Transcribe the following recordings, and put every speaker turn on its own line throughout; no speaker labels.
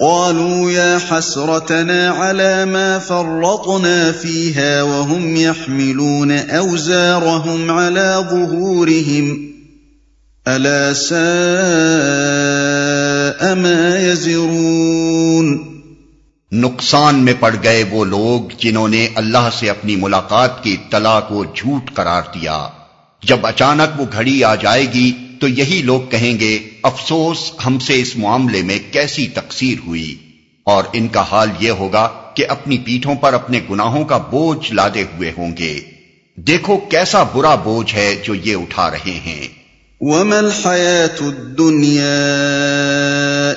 قالوا يا حسرتنا على ما فرطنا فيها وهم يحملون اوزارهم على ظهورهم. الا ساء ما يزرون.
نقصان میں پڑ گئے وہ لوگ جنہوں نے اللہ سے اپنی ملاقات کی اطلاع کو جھوٹ قرار دیا۔ جب اچانک وہ گھڑی آ جائے گی تو یہی لوگ کہیں گے، افسوس ہم سے اس معاملے میں کیسی تقسیر ہوئی؟ اور ان کا حال یہ ہوگا کہ اپنی پیٹھوں پر اپنے گناہوں کا بوجھ لادے ہوئے ہوں گے۔ دیکھو کیسا برا بوجھ ہے جو یہ اٹھا رہے ہیں۔
وما الحياة الدنيا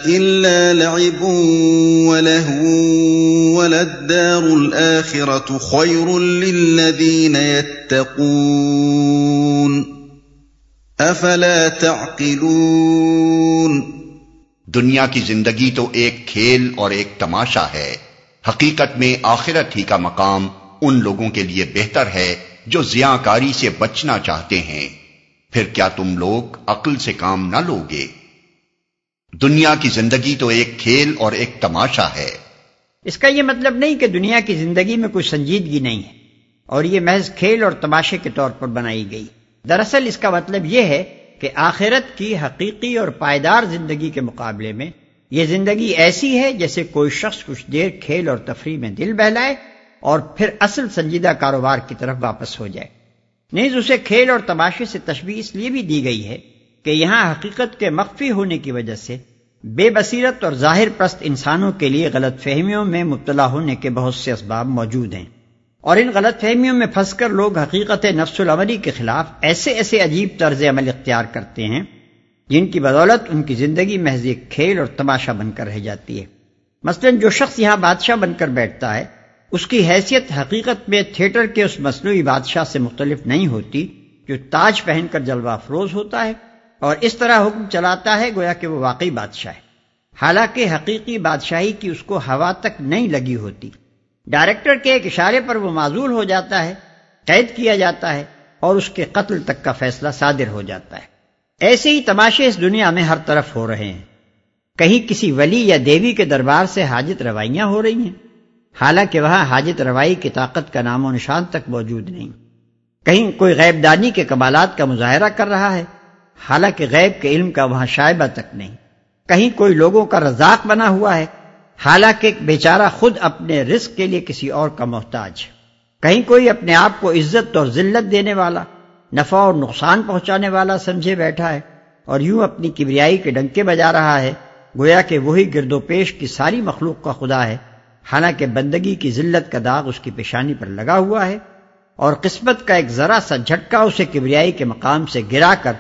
إلا لعب ولهو وللدار الآخرة خير للذين يتقون۔ افلا تعقلون
دنیا کی زندگی تو ایک کھیل اور ایک تماشا ہے۔ حقیقت میں آخرت ہی کا مقام ان لوگوں کے لیے بہتر ہے جو زیاں کاری سے بچنا چاہتے ہیں۔ پھر کیا تم لوگ عقل سے کام نہ لوگے؟ دنیا کی زندگی تو ایک کھیل اور ایک تماشا ہے۔
اس کا یہ مطلب نہیں کہ دنیا کی زندگی میں کوئی سنجیدگی نہیں ہے اور یہ محض کھیل اور تماشے کے طور پر بنائی گئی۔ دراصل اس کا مطلب یہ ہے کہ آخرت کی حقیقی اور پائیدار زندگی کے مقابلے میں یہ زندگی ایسی ہے جیسے کوئی شخص کچھ دیر کھیل اور تفریح میں دل بہلائے اور پھر اصل سنجیدہ کاروبار کی طرف واپس ہو جائے۔ نیز اسے کھیل اور تماشے سے تشبیح اس لیے بھی دی گئی ہے کہ یہاں حقیقت کے مخفی ہونے کی وجہ سے بے بصیرت اور ظاہر پرست انسانوں کے لیے غلط فہمیوں میں مبتلا ہونے کے بہت سے اسباب موجود ہیں۔ اور ان غلط فہمیوں میں پھنس کر لوگ حقیقت نفس العملی کے خلاف ایسے ایسے عجیب طرز عمل اختیار کرتے ہیں جن کی بدولت ان کی زندگی محض ایک کھیل اور تماشا بن کر رہ جاتی ہے۔ مثلا جو شخص یہاں بادشاہ بن کر بیٹھتا ہے، اس کی حیثیت حقیقت میں تھیٹر کے اس مصنوعی بادشاہ سے مختلف نہیں ہوتی جو تاج پہن کر جلوہ افروز ہوتا ہے اور اس طرح حکم چلاتا ہے گویا کہ وہ واقعی بادشاہ ہے۔ حالانکہ حقیقی بادشاہی کی اس کو ہوا تک نہیں لگی ہوتی۔ ڈائریکٹر کے ایک اشارے پر وہ معذول ہو جاتا ہے، قید کیا جاتا ہے اور اس کے قتل تک کا فیصلہ صادر ہو جاتا ہے۔ ایسے ہی تماشے اس دنیا میں ہر طرف ہو رہے ہیں۔ کہیں کسی ولی یا دیوی کے دربار سے حاجت روائیاں ہو رہی ہیں، حالانکہ وہاں حاجت روائی کی طاقت کا نام و نشان تک موجود نہیں۔ کہیں کوئی غیب دانی کے کمالات کا مظاہرہ کر رہا ہے، حالانکہ غیب کے علم کا وہاں شائبہ تک نہیں۔ کہیں کوئی لوگوں کا رزاق بنا ہوا ہے حالانکہ بیچارہ خود اپنے رزق کے لیے کسی اور کا محتاج کہیں کوئی اپنے آپ کو عزت اور ذلت دینے والا، نفع اور نقصان پہنچانے والا سمجھے بیٹھا ہے اور یوں اپنی کبریائی کے ڈنکے بجا رہا ہے، گویا کہ وہی گرد و پیش کی ساری مخلوق کا خدا ہے۔ حالانکہ بندگی کی ذلت کا داغ اس کی پیشانی پر لگا ہوا ہے اور قسمت کا ایک ذرا سا جھٹکا اسے کبریائی کے مقام سے گرا کر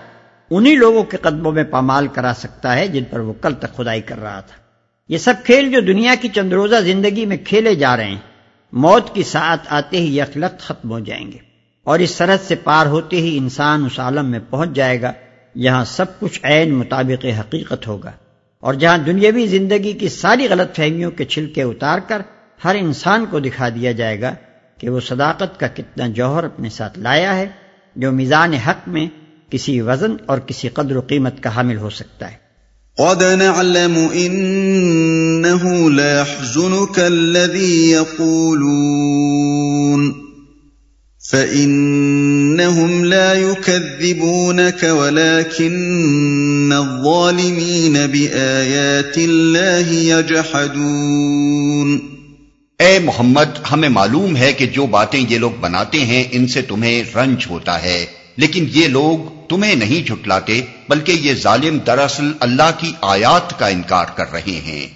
انہی لوگوں کے قدموں میں پامال کرا سکتا ہے جن پر وہ کل تک خدائی کر رہا تھا۔ یہ سب کھیل جو دنیا کی چند روزہ زندگی میں کھیلے جا رہے ہیں، موت کی ساتھ آتے ہی یکلت ختم ہو جائیں گے۔ اور اس سرحد سے پار ہوتے ہی انسان اس عالم میں پہنچ جائے گا جہاں سب کچھ عین مطابق حقیقت ہوگا۔ اور جہاں دنیاوی زندگی کی ساری غلط فہمیوں کے چھلکے اتار کر ہر انسان کو دکھا دیا جائے گا کہ وہ صداقت کا کتنا جوہر اپنے ساتھ لایا ہے، جو میزان حق میں کسی وزن اور کسی قدر و قیمت کا حامل ہو سکتا ہے۔
قد نعلم انه لا يحزنك الذي يقولون. فانهم لا يكذبونك ولكن الظالمين بايات الله يجحدون.
اے محمد، ہمیں معلوم ہے کہ جو باتیں یہ لوگ بناتے ہیں، ان سے تمہیں رنج ہوتا ہے، لیکن یہ لوگ تمہیں نہیں جھٹلاتے، بلکہ یہ ظالم دراصل اللہ کی آیات کا انکار کر رہے ہیں۔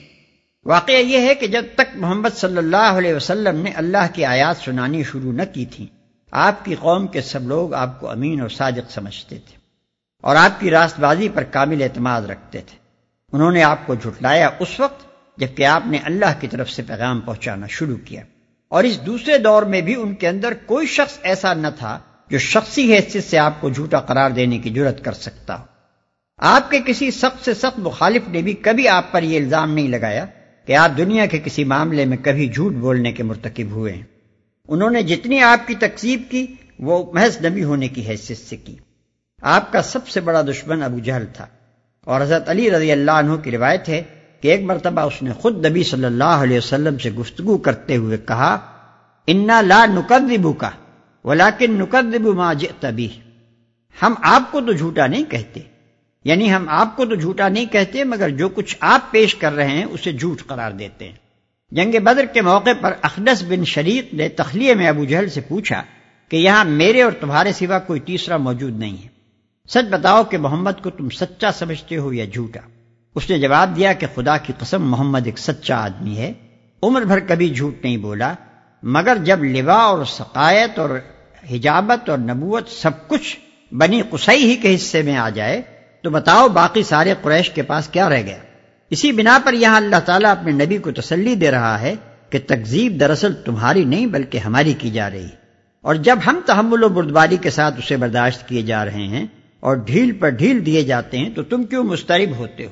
واقعہ یہ ہے کہ جب تک محمد صلی اللہ علیہ وسلم نے اللہ کی آیات سنانی شروع نہ کی تھی، آپ کی قوم کے سب لوگ آپ کو امین اور صادق سمجھتے تھے اور آپ کی راست بازی پر کامل اعتماد رکھتے تھے۔ انہوں نے آپ کو جھٹلایا اس وقت جبکہ آپ نے اللہ کی طرف سے پیغام پہنچانا شروع کیا۔ اور اس دوسرے دور میں بھی ان کے اندر کوئی شخص ایسا نہ تھا جو شخصی حیثیت سے آپ کو جھوٹا قرار دینے کی جرت کر سکتا ہو۔ آپ کے کسی سخت سے سخت مخالف نے بھی کبھی آپ پر یہ الزام نہیں لگایا کہ آپ دنیا کے کسی معاملے میں کبھی جھوٹ بولنے کے مرتکب ہوئے ہیں۔ انہوں نے جتنی آپ کی تقسیب کی، وہ محض نبی ہونے کی حیثیت سے کی۔ آپ کا سب سے بڑا دشمن ابو جہل تھا۔ اور حضرت علی رضی اللہ عنہ کی روایت ہے کہ ایک مرتبہ اس نے خود نبی صلی اللہ علیہ وسلم سے گفتگو کرتے ہوئے کہا، انا لا نقدبو کا ولیکن نقدب ما جئت بھی ہم آپ کو تو جھوٹا نہیں کہتے۔ یعنی ہم آپ کو تو جھوٹا نہیں کہتے، مگر جو کچھ آپ پیش کر رہے ہیں، اسے جھوٹ قرار دیتے ہیں۔ جنگ بدر کے موقع پر اخدس بن شریق نے تخلیے میں ابو جہل سے پوچھا کہ یہاں میرے اور تمہارے سوا کوئی تیسرا موجود نہیں ہے۔ سچ بتاؤ کہ محمد کو تم سچا سمجھتے ہو یا جھوٹا؟ اس نے جواب دیا کہ خدا کی قسم، محمد ایک سچا آدمی ہے۔ عمر بھر کبھی جھوٹ نہیں بولا، مگر جب لوا اور سقایت اور حجابت اور نبوت سب کچھ بنی قسائی ہی کے حصے میں آ جائے تو بتاؤ باقی سارے قریش کے پاس کیا رہ گیا؟ اسی بنا پر یہاں اللہ تعالیٰ اپنے نبی کو تسلی دے رہا ہے کہ تکزیب دراصل تمہاری نہیں بلکہ ہماری کی جا رہی۔ اور جب ہم تحمل و بردباری کے ساتھ اسے برداشت کیے جا رہے ہیں اور ڈھیل پر ڈھیل دیے جاتے ہیں تو تم کیوں مسترب ہوتے ہو؟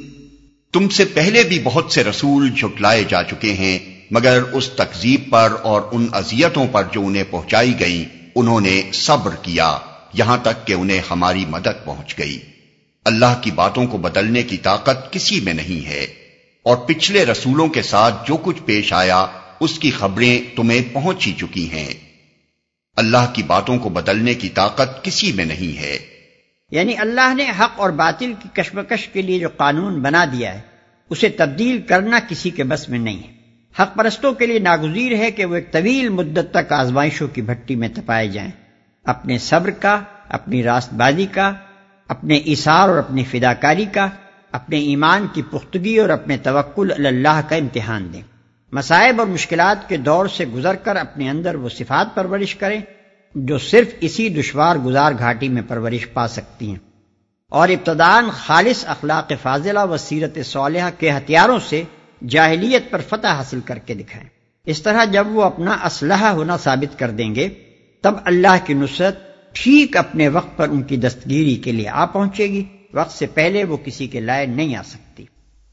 تم سے پہلے بھی بہت سے رسول جھٹلائے جا چکے ہیں، مگر اس تکزیب پر اور ان اذیتوں پر جو انہیں پہنچائی گئی، انہوں نے صبر کیا، یہاں تک کہ انہیں ہماری مدد پہنچ گئی۔ اللہ کی باتوں کو بدلنے کی طاقت کسی میں نہیں ہے۔ اور پچھلے رسولوں کے ساتھ جو کچھ پیش آیا، اس کی خبریں تمہیں پہنچ ہی چکی ہیں۔ اللہ کی باتوں کو بدلنے کی طاقت کسی میں نہیں ہے۔
یعنی اللہ نے حق اور باطل کی کشمکش کے لیے جو قانون بنا دیا ہے، اسے تبدیل کرنا کسی کے بس میں نہیں ہے۔ حق پرستوں کے لیے ناگزیر ہے کہ وہ ایک طویل مدت تک آزمائشوں کی بھٹی میں تپائے جائیں۔ اپنے صبر کا، اپنی راست بازی کا، اپنے اثار اور اپنی فداکاری کا، اپنے ایمان کی پختگی اور اپنے توکل اللہ کا امتحان دیں۔ مسائب اور مشکلات کے دور سے گزر کر اپنے اندر وہ صفات پرورش کریں۔ جو صرف اسی دشوار گزار گھاٹی میں پرورش پا سکتی ہیں۔ اور ابتدان خالص اخلاق فاضلہ و سیرت صالحہ کے ہتھیاروں سے جاہلیت پر فتح حاصل کر کے دکھائیں۔ اس طرح جب وہ اپنا اسلحہ ہونا ثابت کر دیں گے، تب اللہ کی نصرت ٹھیک اپنے وقت پر ان کی دستگیری کے لیے آ پہنچے گی۔ وقت سے پہلے وہ کسی کے لائے نہیں آ سکتی۔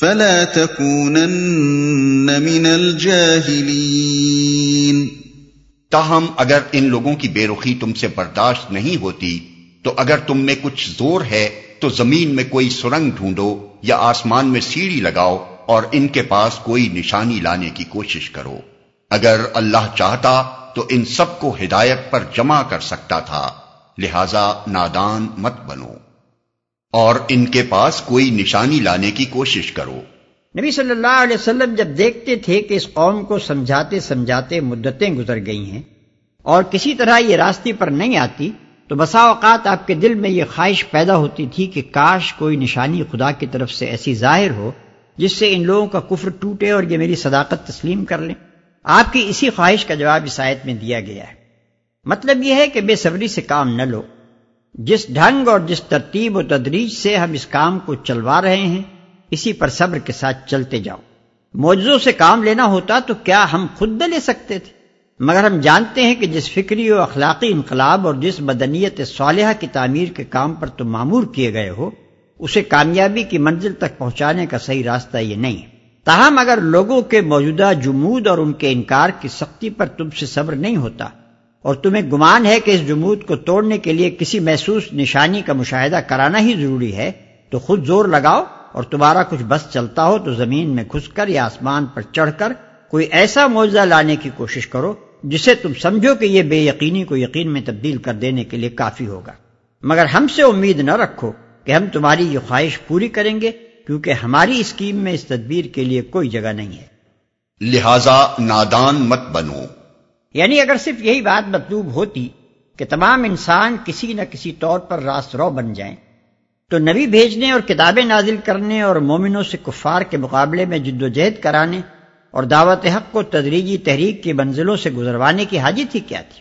فلا تكونن من الجاهلين
تاہم، اگر ان لوگوں کی بے رخی تم سے برداشت نہیں ہوتی، تو اگر تم میں کچھ زور ہے، تو زمین میں کوئی سرنگ ڈھونڈو یا آسمان میں سیڑھی لگاؤ اور ان کے پاس کوئی نشانی لانے کی کوشش کرو۔ اگر اللہ چاہتا، تو ان سب کو ہدایت پر جمع کر سکتا تھا۔ لہذا نادان مت بنو۔ اور ان کے پاس کوئی نشانی لانے کی کوشش کرو۔
نبی صلی اللہ علیہ وسلم جب دیکھتے تھے کہ اس قوم کو سمجھاتے سمجھاتے مدتیں گزر گئی ہیں اور کسی طرح یہ راستے پر نہیں آتی، تو بسا اوقات آپ کے دل میں یہ خواہش پیدا ہوتی تھی کہ کاش کوئی نشانی خدا کی طرف سے ایسی ظاہر ہو جس سے ان لوگوں کا کفر ٹوٹے اور یہ میری صداقت تسلیم کر لیں۔ آپ کی اسی خواہش کا جواب اس آیت میں دیا گیا ہے۔ مطلب یہ ہے کہ بے صبری سے کام نہ لو۔ جس ڈھنگ اور جس ترتیب و تدریج سے ہم اس کام کو چلوا رہے ہیں، اسی پر صبر کے ساتھ چلتے جاؤ۔ موجزوں سے کام لینا ہوتا تو کیا ہم خود نہ لے سکتے تھے؟ مگر ہم جانتے ہیں کہ جس فکری و اخلاقی انقلاب اور جس بدنیت صالحہ کی تعمیر کے کام پر تم معمور کیے گئے ہو، اسے کامیابی کی منزل تک پہنچانے کا صحیح راستہ یہ نہیں۔ ہے تاہم اگر لوگوں کے موجودہ جمود اور ان کے انکار کی سختی پر تم سے صبر نہیں ہوتا اور تمہیں گمان ہے کہ اس جمود کو توڑنے کے لیے کسی محسوس نشانی کا مشاہدہ کرانا ہی ضروری ہے، تو خود زور لگاؤ اور تمہارا کچھ بس چلتا ہو تو زمین میں گھس کر یا آسمان پر چڑھ کر کوئی ایسا معاوضہ لانے کی کوشش کرو جسے تم سمجھو کہ یہ بے یقینی کو یقین میں تبدیل کر دینے کے لیے کافی ہوگا۔ مگر ہم سے امید نہ رکھو کہ ہم تمہاری یہ خواہش پوری کریں گے، کیونکہ ہماری اسکیم میں اس تدبیر کے لیے کوئی جگہ نہیں ہے۔
لہذا نادان مت بنو۔
یعنی اگر صرف یہی بات مطلوب ہوتی کہ تمام انسان کسی نہ کسی طور پر راست رو بن جائیں، تو نبی بھیجنے اور کتابیں نازل کرنے اور مومنوں سے کفار کے مقابلے میں جد و جہد کرانے اور دعوت حق کو تدریجی تحریک کی منزلوں سے گزروانے کی حاجت ہی کیا تھی؟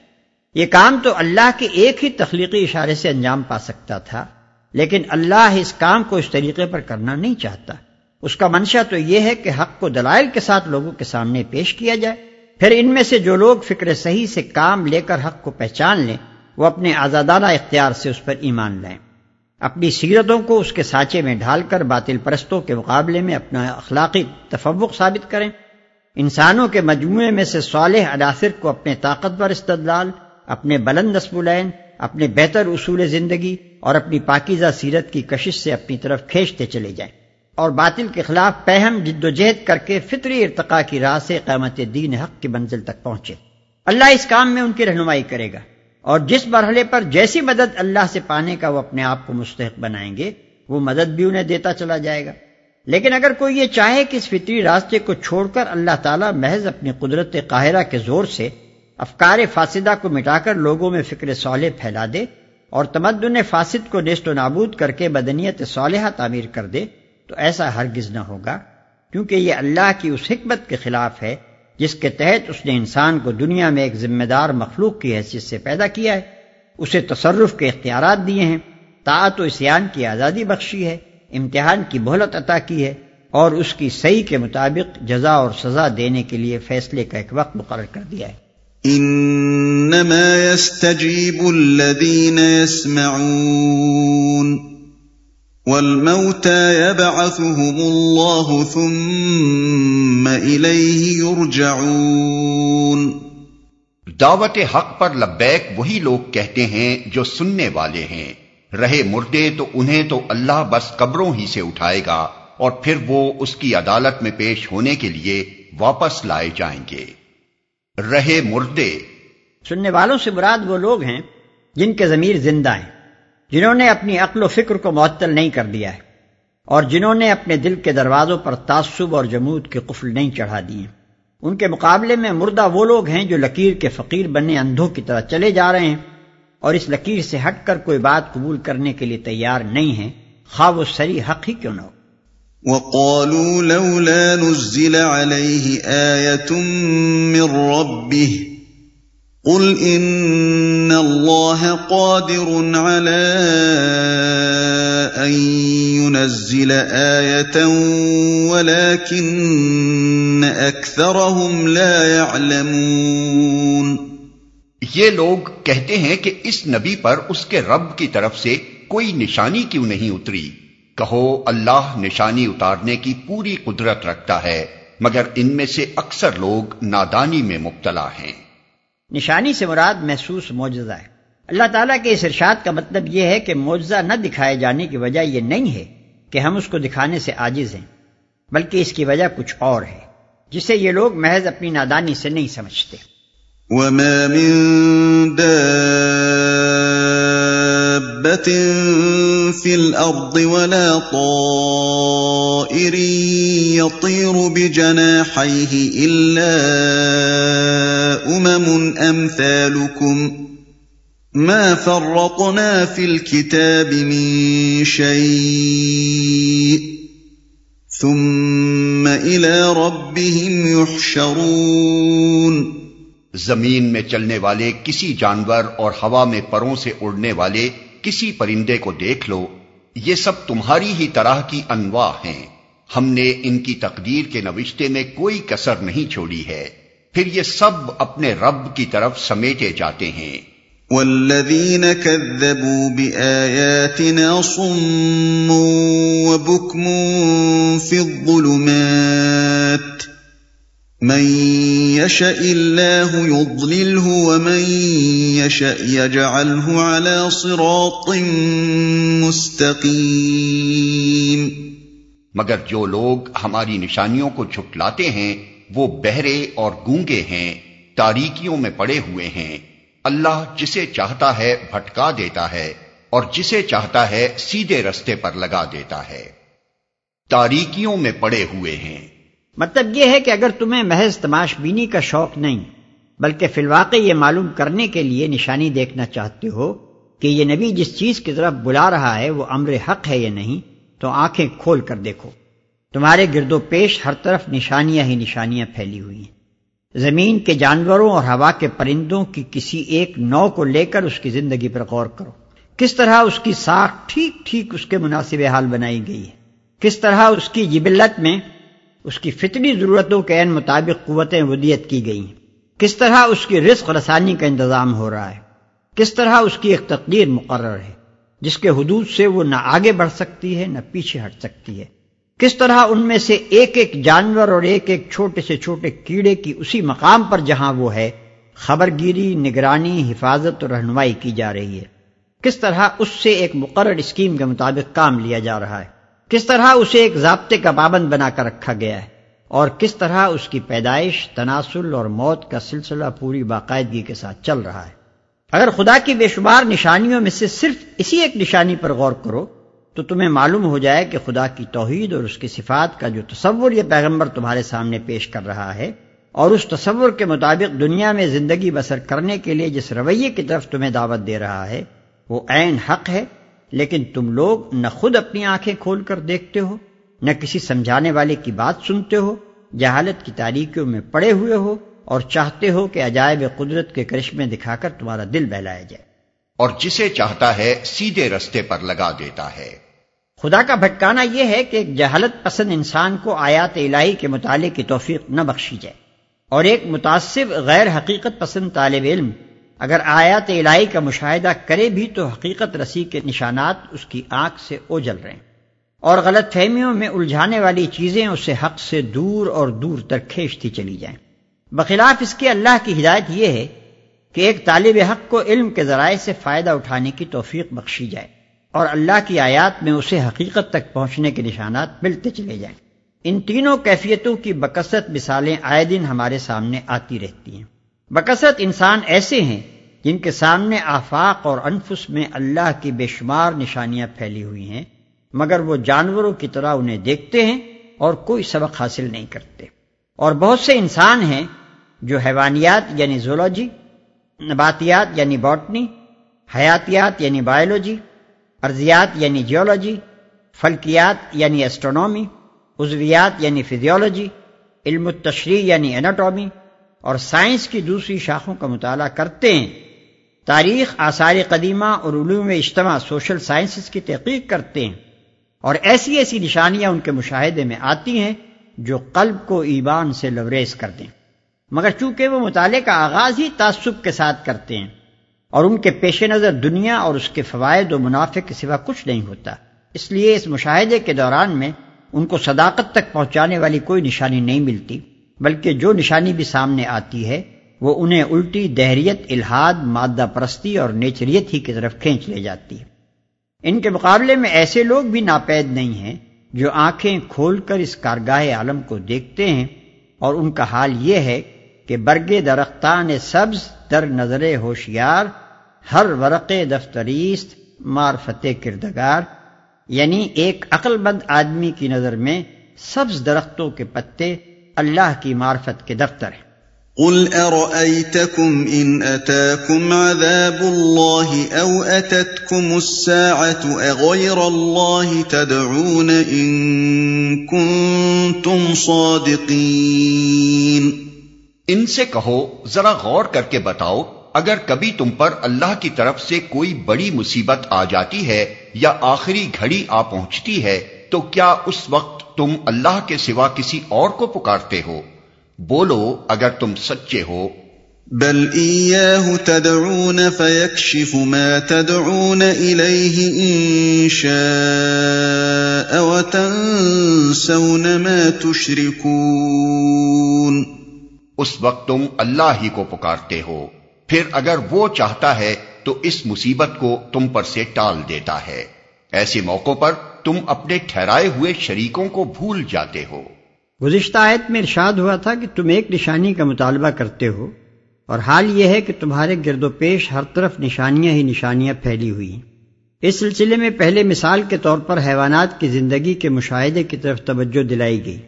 یہ کام تو اللہ کے ایک ہی تخلیقی اشارے سے انجام پا سکتا تھا، لیکن اللہ اس کام کو اس طریقے پر کرنا نہیں چاہتا۔ اس کا منشا تو یہ ہے کہ حق کو دلائل کے ساتھ لوگوں کے سامنے پیش کیا جائے۔ پھر ان میں سے جو لوگ فکر صحیح سے کام لے کر حق کو پہچان لیں، وہ اپنے آزادانہ اختیار سے اس پر ایمان لائیں۔ اپنی سیرتوں کو اس کے سانچے میں ڈھال کر باطل پرستوں کے مقابلے میں اپنا اخلاقی تفوق ثابت کریں۔ انسانوں کے مجموعے میں سے صالح عناصر کو اپنے طاقتور استدلال، اپنے بلند اسبلین اپنے بہتر اصول زندگی اور اپنی پاکیزہ سیرت کی کشش سے اپنی طرف کھینچتے چلے جائیں۔ اور باطل کے خلاف پہم جد و جہد کر کے فطری ارتقاء کی راہ سے قیمت دین حق کی منزل تک پہنچے۔ اللہ اس کام میں ان کی رہنمائی کرے گا۔ اور جس مرحلے پر جیسی مدد اللہ سے پانے کا وہ اپنے آپ کو مستحق بنائیں گے، وہ مدد بھی انہیں دیتا چلا جائے گا۔ لیکن اگر کوئی یہ چاہے کہ اس فطری راستے کو چھوڑ کر اللہ تعالیٰ محض اپنی قدرت قاہرہ کے زور سے افکار فاسدہ کو مٹا کر لوگوں میں فکر صالح پھیلا دے اور تمدن فاسد کو نیست و نابود کر کے بدنیت صالحہ تعمیر کر دے تو ایسا ہرگز نہ ہوگا، کیونکہ یہ اللہ کی اس حکمت کے خلاف ہے، جس کے تحت اس نے انسان کو دنیا میں ایک ذمہ دار مخلوق کی حیثیت سے پیدا کیا ہے۔ اسے تصرف کے اختیارات دیے ہیں، طاعت و اسیان کی آزادی بخشی ہے، امتحان کی بہلت عطا کی ہے، اور اس کی صحیح کے مطابق جزا اور سزا دینے کے لیے فیصلے کا ایک وقت مقرر کر دیا ہے۔
انما يستجيب الذين يسمعون۔ والموتى يبعثهم الله ثم إليه يرجعون
دعوت حق پر لبیک وہی لوگ کہتے ہیں جو سننے والے ہیں۔ رہے مردے تو انہیں تو اللہ بس قبروں ہی سے اٹھائے گا اور پھر وہ اس کی عدالت میں پیش ہونے کے لیے واپس لائے جائیں گے۔ رہے مردے۔
سننے والوں سے مراد وہ لوگ ہیں جن کے ضمیر زندہ ہیں۔ جنہوں نے اپنی عقل و فکر کو معطل نہیں کر دیا ہے اور جنہوں نے اپنے دل کے دروازوں پر تعصب اور جمود کے قفل نہیں چڑھا دیے۔ ان کے مقابلے میں مردہ وہ لوگ ہیں جو لکیر کے فقیر بننے اندھوں کی طرح چلے جا رہے ہیں اور اس لکیر سے ہٹ کر کوئی بات قبول کرنے کے لیے تیار نہیں ہیں۔ خواہ وہ سری حق ہی کیوں نہ ہو۔
وقالوا لولا نزل عليه آية من ربه قل اللہ قادر على ان ينزل آية ولكن اکثرهم لا يعلمون
یہ لوگ کہتے ہیں کہ اس نبی پر اس کے رب کی طرف سے کوئی نشانی کیوں نہیں اتری؟ کہو اللہ نشانی اتارنے کی پوری قدرت رکھتا ہے مگر ان میں سے اکثر لوگ نادانی میں مبتلا ہیں۔
نشانی سے مراد محسوس معجزہ ہے۔ اللہ تعالیٰ کے اس ارشاد کا مطلب یہ ہے کہ معجزہ نہ دکھائے جانے کی وجہ یہ نہیں ہے کہ ہم اس کو دکھانے سے عاجز ہیں، بلکہ اس کی وجہ کچھ اور ہے، جسے یہ لوگ محض اپنی نادانی سے نہیں سمجھتے۔
وما من في الأرض ولا طائر يطير بجناحيه إلا أمم أمثالكم ما فرطنا في الكتاب من شيء ثم إلى ربهم يحشرون.
زمین میں چلنے والے کسی جانور اور ہوا میں پروں سے اڑنے والے کسی پرندے کو دیکھ لو، یہ سب تمہاری ہی طرح کی انواع ہیں۔ ہم نے ان کی تقدیر کے نوشتے میں کوئی کسر نہیں چھوڑی ہے۔ پھر یہ سب اپنے رب کی طرف سمیٹے جاتے ہیں۔
والذين كذبوا بآياتنا صم وبكم في الظلمات. من يشاء الله يضلله ومن يشاء يجعله على صراط مستقيم
مگر جو لوگ ہماری نشانیوں کو چھٹلاتے ہیں وہ بہرے اور گونگے ہیں، تاریکیوں میں پڑے ہوئے ہیں۔ اللہ جسے چاہتا ہے بھٹکا دیتا ہے اور جسے چاہتا ہے سیدھے رستے پر لگا دیتا ہے۔ تاریکیوں میں پڑے ہوئے ہیں۔
مطلب یہ ہے کہ اگر تمہیں محض تماش بینی کا شوق نہیں، بلکہ فی الواقع یہ معلوم کرنے کے لیے نشانی دیکھنا چاہتے ہو کہ یہ نبی جس چیز کی طرف بلا رہا ہے، وہ امر حق ہے یا نہیں، تو آنکھیں کھول کر دیکھو۔ تمہارے گرد و پیش ہر طرف نشانیاں ہی نشانیاں پھیلی ہوئی ہیں۔ زمین کے جانوروں اور ہوا کے پرندوں کی کسی ایک نو کو لے کر اس کی زندگی پر غور کرو۔ کس طرح اس کی ساکھ ٹھیک ٹھیک اس کے مناسب حال بنائی گئی ہے؟ کس طرح اس کی جبلت میں اس کی فطری ضرورتوں کے عین مطابق قوتیں ودیت کی گئی ہیں؟ کس طرح اس کی رزق رسانی کا انتظام ہو رہا ہے؟ کس طرح اس کی ایک تقدیر مقرر ہے، جس کے حدود سے وہ نہ آگے بڑھ سکتی ہے، نہ پیچھے ہٹ سکتی ہے؟ کس طرح ان میں سے ایک ایک جانور اور ایک ایک چھوٹے سے چھوٹے کیڑے کی اسی مقام پر جہاں وہ ہے خبر گیری نگرانی، حفاظت اور رہنمائی کی جا رہی ہے۔ کس طرح اس سے ایک مقرر اسکیم کے مطابق کام لیا جا رہا ہے؟ کس طرح اسے ایک ضابطے کا پابند بنا کر رکھا گیا ہے؟ اور کس طرح اس کی پیدائش، تناسل اور موت کا سلسلہ پوری باقاعدگی کے ساتھ چل رہا ہے؟ اگر خدا کی بے شمار نشانیوں میں سے صرف اسی ایک نشانی پر غور کرو تو تمہیں معلوم ہو جائے کہ خدا کی توحید اور اس کی صفات کا جو تصور یہ پیغمبر تمہارے سامنے پیش کر رہا ہے اور اس تصور کے مطابق دنیا میں زندگی بسر کرنے کے لیے جس رویے کی طرف تمہیں دعوت دے رہا ہے، وہ عین حق ہے، لیکن تم لوگ نہ خود اپنی آنکھیں کھول کر دیکھتے ہو، نہ کسی سمجھانے والے کی بات سنتے ہو، جہالت کی تاریکیوں میں پڑے ہوئے ہو اور چاہتے ہو کہ عجائب قدرت کے کرشمے دکھا کر تمہارا دل بہلایا جائے۔
اور جسے چاہتا ہے سیدھے رستے پر لگا دیتا ہے۔
خدا کا بھٹکانا یہ ہے کہ ایک جہالت پسند انسان کو آیات الہی کے مطالعے کی توفیق نہ بخشی جائے۔ اور ایک متاثر غیر حقیقت پسند طالب علم اگر آیات الہی کا مشاہدہ کرے بھی تو حقیقت رسی کے نشانات اس کی آنکھ سے اوجل رہے ہیں اور غلط فہمیوں میں الجھانے والی چیزیں اسے حق سے دور اور دور تک کھینچتی چلی جائیں۔ بخلاف اس کے اللہ کی ہدایت یہ ہے کہ ایک طالب حق کو علم کے ذرائع سے فائدہ اٹھانے کی توفیق بخشی جائے۔ اور اللہ کی آیات میں اسے حقیقت تک پہنچنے کے نشانات ملتے چلے جائیں۔ ان تینوں کیفیتوں کی بکثرت مثالیں آئے دن ہمارے سامنے آتی رہتی ہیں۔ بکثرت انسان ایسے ہیں جن کے سامنے آفاق اور انفس میں اللہ کی بے شمار نشانیاں پھیلی ہوئی ہیں، مگر وہ جانوروں کی طرح انہیں دیکھتے ہیں اور کوئی سبق حاصل نہیں کرتے۔ اور بہت سے انسان ہیں جو حیوانیات یعنی زولوجی نباتیات یعنی باٹنی حیاتیات یعنی بایولوجی ارضیات یعنی جیولوجی فلکیات یعنی ایسٹرونومی عضویات یعنی فزیولوجی علم التشریح یعنی ایناٹومی اور سائنس کی دوسری شاخوں کا مطالعہ کرتے ہیں۔ تاریخ، آثار قدیمہ اور علوم اجتماع سوشل سائنسز کی تحقیق کرتے ہیں۔ اور ایسی ایسی نشانیاں ان کے مشاہدے میں آتی ہیں جو قلب کو ایمان سے لوریز کر دیں۔ مگر چونکہ وہ مطالعے کا آغاز ہی تعصب کے ساتھ کرتے ہیں اور ان کے پیش نظر دنیا اور اس کے فوائد و منافع کے سوا کچھ نہیں ہوتا۔ اس لیے اس مشاہدے کے دوران میں ان کو صداقت تک پہنچانے والی کوئی نشانی نہیں ملتی، بلکہ جو نشانی بھی سامنے آتی ہے، وہ انہیں الٹی دہریت الحاد مادہ پرستی اور نیچریت ہی کی طرف کھینچ لے جاتی ہے۔ ان کے مقابلے میں ایسے لوگ بھی ناپید نہیں ہیں جو آنکھیں کھول کر اس کارگاہ عالم کو دیکھتے ہیں اور ان کا حال یہ ہے کہ برگے درختان سبز در نظر ہوشیار، ہر ورق دفتریست معرفت کردگار یعنی ایک عقل بند آدمی کی نظر میں سبز درختوں کے پتے اللہ کی معرفت کے دفتر ہیں۔
قل ارأيتكم ان اتاكم عذاب الله او اتتكم الساعة اغير الله تدعون ان كنتم صادقين
ان سے کہو، ذرا غور کر کے بتاؤ، اگر کبھی تم پر اللہ کی طرف سے کوئی بڑی مصیبت آ جاتی ہے یا آخری گھڑی آ پہنچتی ہے، تو کیا اس وقت تم اللہ کے سوا کسی اور کو پکارتے ہو؟ بولو، اگر تم سچے ہو۔
بل إياه تدعون فيكشف ما تدعون إليه إن شاء وتنسون ما تشركون۔
اس وقت تم اللہ ہی کو پکارتے ہو۔ پھر اگر وہ چاہتا ہے، تو اس مصیبت کو تم پر سے ٹال دیتا ہے۔ ایسے موقع پر تم اپنے ٹھہرائے ہوئے شریکوں کو بھول جاتے ہو۔
گزشتہ آیت میں ارشاد ہوا تھا کہ تم ایک نشانی کا مطالبہ کرتے ہو، اور حال یہ ہے کہ تمہارے گرد و پیش ہر طرف نشانیاں ہی نشانیاں پھیلی ہوئی ہیں۔ اس سلسلے میں پہلے مثال کے طور پر حیوانات کی زندگی کے مشاہدے کی طرف توجہ دلائی گئی۔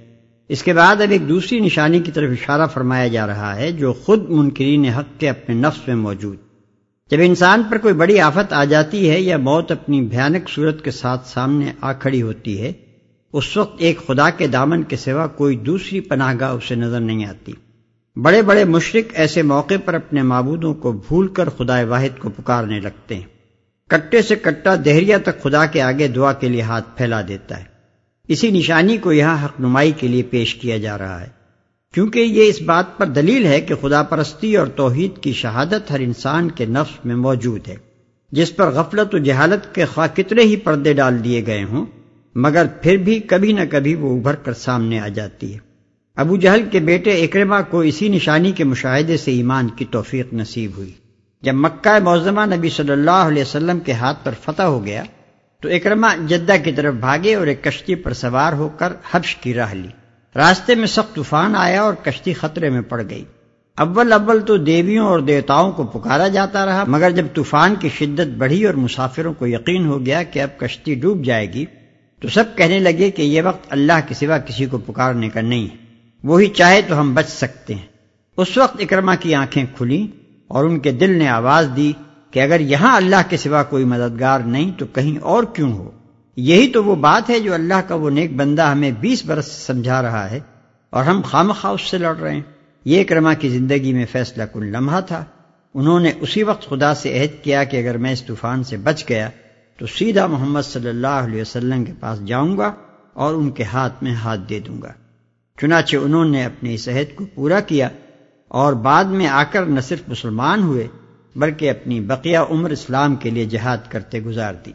اس کے بعد اب ایک دوسری نشانی کی طرف اشارہ فرمایا جا رہا ہے جو خود منکرین حق کے اپنے نفس میں موجود۔ جب انسان پر کوئی بڑی آفت آ جاتی ہے یا موت اپنی بھیانک صورت کے ساتھ سامنے آ کھڑی ہوتی ہے، اس وقت ایک خدا کے دامن کے سوا کوئی دوسری پناہ گاہ اسے نظر نہیں آتی۔ بڑے بڑے مشرق ایسے موقع پر اپنے معبودوں کو بھول کر خدا واحد کو پکارنے لگتے ہیں۔ کٹے سے کٹا دہریا تک خدا کے آگے دعا کے لیے ہاتھ پھیلا دیتا ہے۔ اسی نشانی کو یہاں حق نمائی کے لیے پیش کیا جا رہا ہے۔ کیونکہ یہ اس بات پر دلیل ہے کہ خدا پرستی اور توحید کی شہادت ہر انسان کے نفس میں موجود ہے، جس پر غفلت و جہالت کے خواہ کتنے ہی پردے ڈال دیے گئے ہوں، مگر پھر بھی کبھی نہ کبھی وہ ابھر کر سامنے آ جاتی ہے۔ ابو جہل کے بیٹے اکرما کو اسی نشانی کے مشاہدے سے ایمان کی توفیق نصیب ہوئی۔ جب مکہ موزمہ نبی صلی اللہ علیہ وسلم کے ہاتھ پر فتح ہو گیا تو اکرما جدہ کی طرف بھاگے اور ایک کشتی پر سوار ہو کر حبش کی راہ لی۔ راستے میں سخت طوفان آیا اور کشتی خطرے میں پڑ گئی۔ اول اول تو دیویوں اور دیوتاؤں کو پکارا جاتا رہا، مگر جب طوفان کی شدت بڑھی اور مسافروں کو یقین ہو گیا کہ اب کشتی ڈوب جائے گی، تو سب کہنے لگے کہ یہ وقت اللہ کے سوا کسی کو پکارنے کا نہیں ہے۔ وہی چاہے تو ہم بچ سکتے ہیں۔ اس وقت اکرما کی آنکھیں کھلی اور ان کے دل نے آواز دی کہ اگر یہاں اللہ کے سوا کوئی مددگار نہیں تو کہیں اور کیوں ہو؟ یہی تو وہ بات ہے جو اللہ کا وہ نیک بندہ ہمیں بیس برس سے سمجھا رہا ہے اور ہم خام خواہ اس سے لڑ رہے ہیں۔ یہ کرما کی زندگی میں فیصلہ کن لمحہ تھا۔ انہوں نے اسی وقت خدا سے عہد کیا کہ اگر میں اس طوفان سے بچ گیا تو سیدھا محمد صلی اللہ علیہ وسلم کے پاس جاؤں گا اور ان کے ہاتھ میں ہاتھ دے دوں گا۔ چنانچہ انہوں نے اپنے اس عہد کو پورا کیا اور بعد میں آ کر نہ صرف مسلمان ہوئے بلکہ اپنی بقیہ عمر اسلام کے لیے جہاد کرتے گزار دی۔